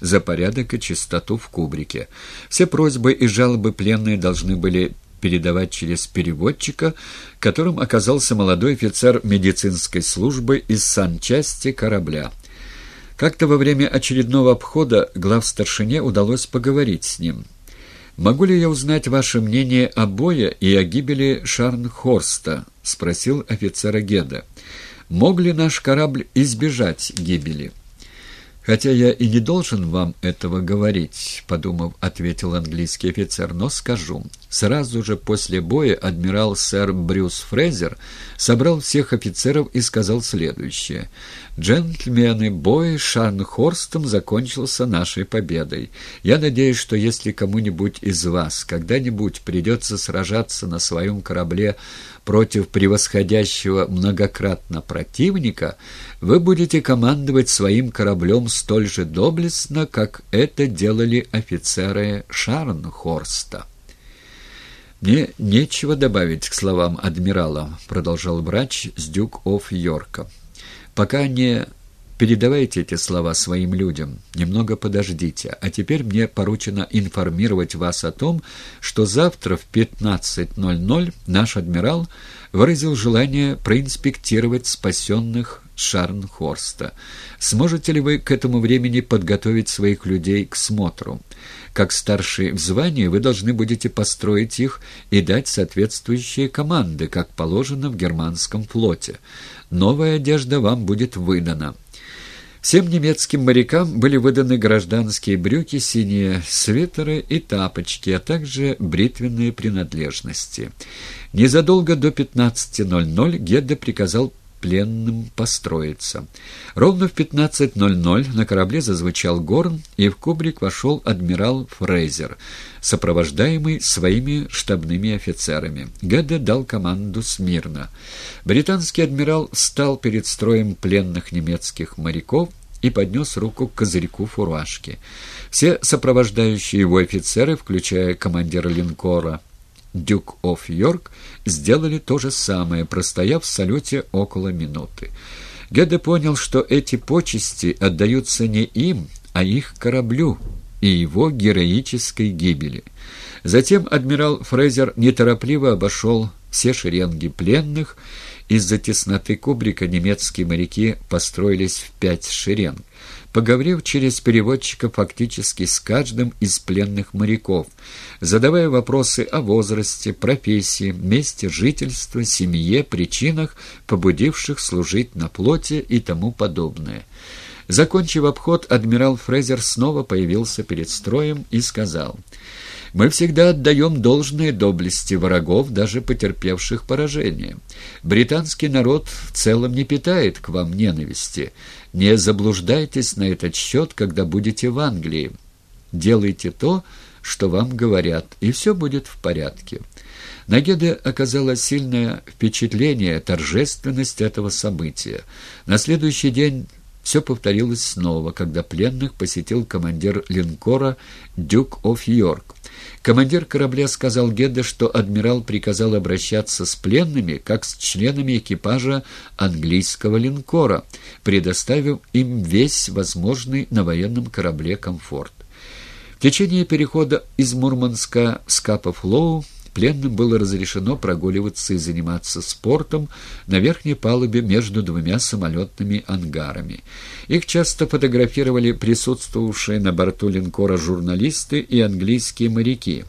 за порядок и чистоту в кубрике. Все просьбы и жалобы пленные должны были передавать через переводчика, которым оказался молодой офицер медицинской службы из санчасти корабля. Как-то во время очередного обхода главстаршине удалось поговорить с ним. «Могу ли я узнать ваше мнение о бое и о гибели Шарнхорста?» — спросил офицера Геда. «Мог ли наш корабль избежать гибели?» «Хотя я и не должен вам этого говорить», — подумав, ответил английский офицер, — «но скажу. Сразу же после боя адмирал сэр Брюс Фрезер собрал всех офицеров и сказал следующее. «Джентльмены, бой с Шарнхорстом закончился нашей победой. Я надеюсь, что если кому-нибудь из вас когда-нибудь придется сражаться на своем корабле против превосходящего многократно противника, вы будете командовать своим кораблем столь же доблестно, как это делали офицеры Шарнхорста. «Мне нечего добавить к словам адмирала», — продолжал врач с Дюк оф Йорка. «Пока не Передавайте эти слова своим людям. Немного подождите. А теперь мне поручено информировать вас о том, что завтра в 15.00 наш адмирал выразил желание проинспектировать спасенных Шарнхорста. Сможете ли вы к этому времени подготовить своих людей к смотру? Как старший в звании вы должны будете построить их и дать соответствующие команды, как положено в германском флоте. Новая одежда вам будет выдана. Всем немецким морякам были выданы гражданские брюки, синие свитеры и тапочки, а также бритвенные принадлежности. Незадолго до 15.00 Гедда приказал пленным построиться. Ровно в 15.00 на корабле зазвучал горн, и в кубрик вошел адмирал Фрейзер, сопровождаемый своими штабными офицерами. Геде дал команду смирно. Британский адмирал встал перед строем пленных немецких моряков и поднес руку к козырьку фуражки. Все сопровождающие его офицеры, включая командира линкора Дюк оф Йорк сделали то же самое, простояв в салюте около минуты. Геде понял, что эти почести отдаются не им, а их кораблю и его героической гибели. Затем адмирал Фрейзер неторопливо обошел все шеренги пленных. Из-за тесноты кубрика немецкие моряки построились в пять шеренг поговорив через переводчика фактически с каждым из пленных моряков, задавая вопросы о возрасте, профессии, месте жительства, семье, причинах, побудивших служить на плоте и тому подобное. Закончив обход, адмирал Фрезер снова появился перед строем и сказал — мы всегда отдаем должное доблести врагов, даже потерпевших поражение. Британский народ в целом не питает к вам ненависти. Не заблуждайтесь на этот счет, когда будете в Англии. Делайте то, что вам говорят, и все будет в порядке. На Геде оказало сильное впечатление торжественность этого события. На следующий день все повторилось снова, когда пленных посетил командир линкора «Дюк оф Йорк». Командир корабля сказал Гедде, что адмирал приказал обращаться с пленными, как с членами экипажа английского линкора, предоставив им весь возможный на военном корабле комфорт. В течение перехода из Мурманска в Скапа-Флоу Пленным было разрешено прогуливаться и заниматься спортом на верхней палубе между двумя самолетными ангарами. Их часто фотографировали присутствовавшие на борту линкора журналисты и английские моряки.